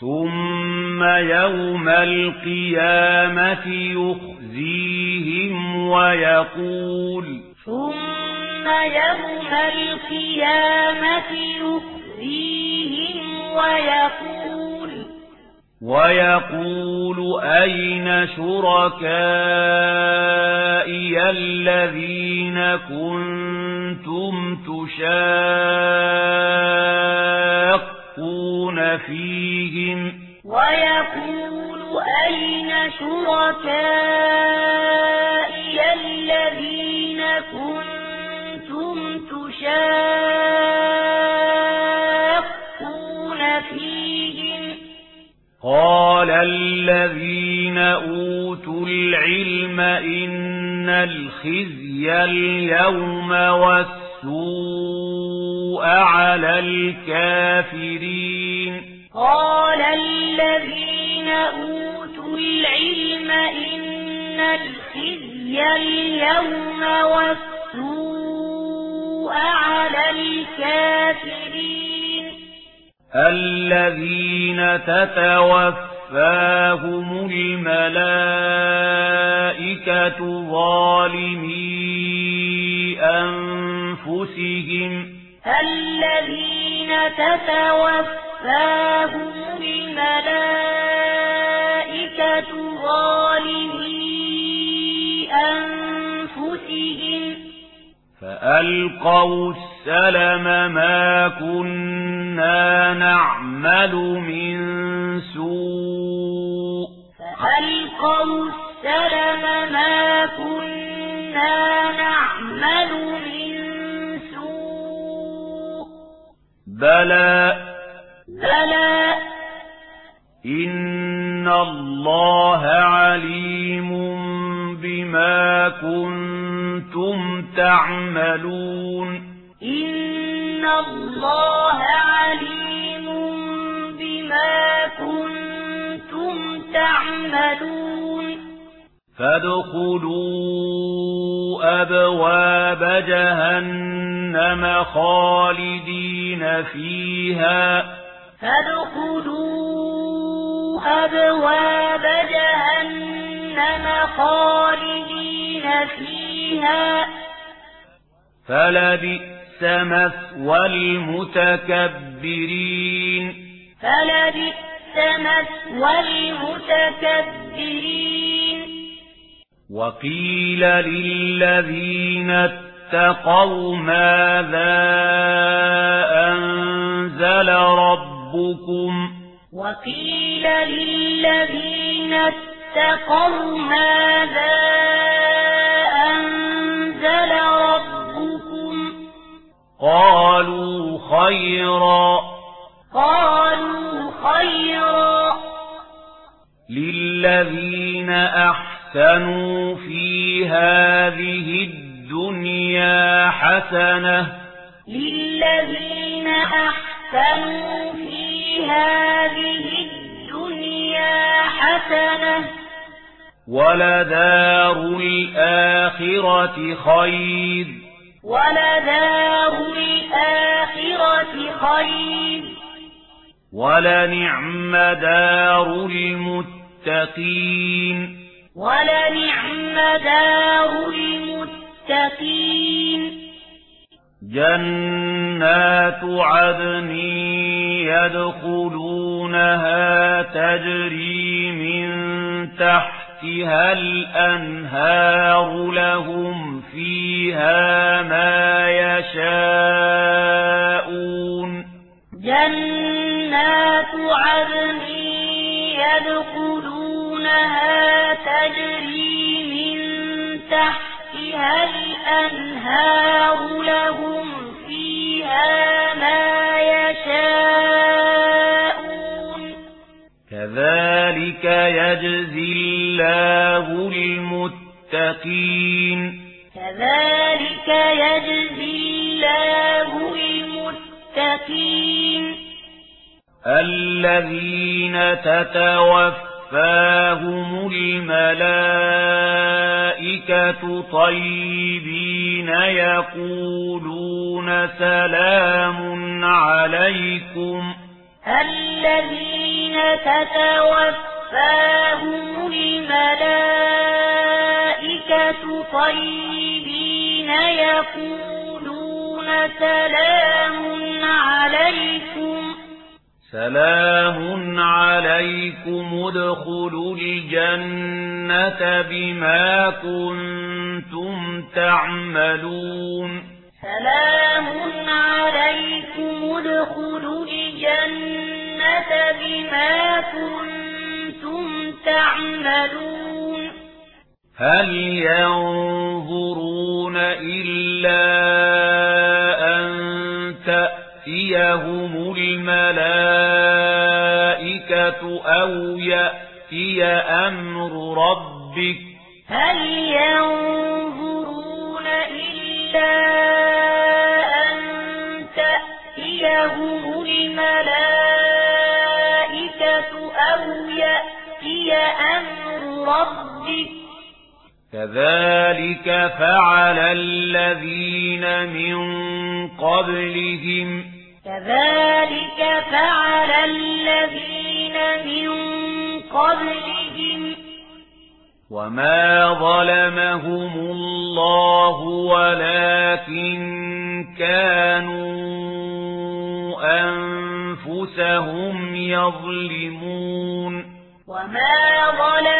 ثم يوم القيامة يخزيهم ويقول ثم يوم القيامة يخزيهم ويقول ويقول أين شركائي الذين كنتم تُشَاءُونَ فيهم ويقول أين شركائي الذين كنتم تشاقون فيهم؟ قال الذين أوتوا العلم إن الخزي اليوم والسوء على الكافرين قال الذين أوتوا العلم إن الخزي اليوم والسوء على الكافرين. الذين تتوفاهم الملائكة ظالمي أنفسهم. الذين تتوفاهم توفاهم الملائكة ظالمي أنفسهم فألقوا السلم ما كنا نعمل من سوء فألقوا السلم ما كنا نعمل من سوء بلى بلى إن الله عليم بما كنتم تعملون إن الله عليم بما كنتم تعملون فادخلوا أبواب جهنم خالدين فيها فادخلوا أبواب جهنم خالدين فيها. فلبئس مثوى المتكبرين. فلبئس مثوى المتكبرين. وقيل للذين اتقوا ماذا ربكم وقيل للذين اتقوا ماذا أنزل ربكم قالوا خيرا قالوا خيرا للذين أحسنوا في هذه الدنيا حسنة للذين أحسنوا في هذه الدنيا حسنة. ولدار الآخرة خير. ولدار الآخرة خير. ولنعم دار المتقين. ولنعم دار المتقين. جنات عدن يدخلونها تجري من تحتها الأنهار لهم فيها ما يشاءون جنات عدن يدخلونها تجري من تحتها الأنهار لهم فيها ما يشاءون كذلك يجزي الله المتقين. كذلك يجزي الله المتقين. الذين تتوفاهم الملائكة طيبين يقولون سلام عليكم. الذين تتوفاهم الملائكة طيبين يقولون سلام عليكم. سلام عليكم ادخلوا الجنة بما كنتم تعملون. سلام عليكم ادخلوا الجنة بما كنتم تعملون. هل ينظرون إلا أن تأتيهم الملائكة أو يأتي أمر ربك؟ هل ينظرون إلا أن تأتيهم كذلك فعل الذين من قبلهم. كذلك فعل الذين من قبلهم. وما ظلمهم الله ولكن كانوا أنفسهم يظلمون. وما ظلمهم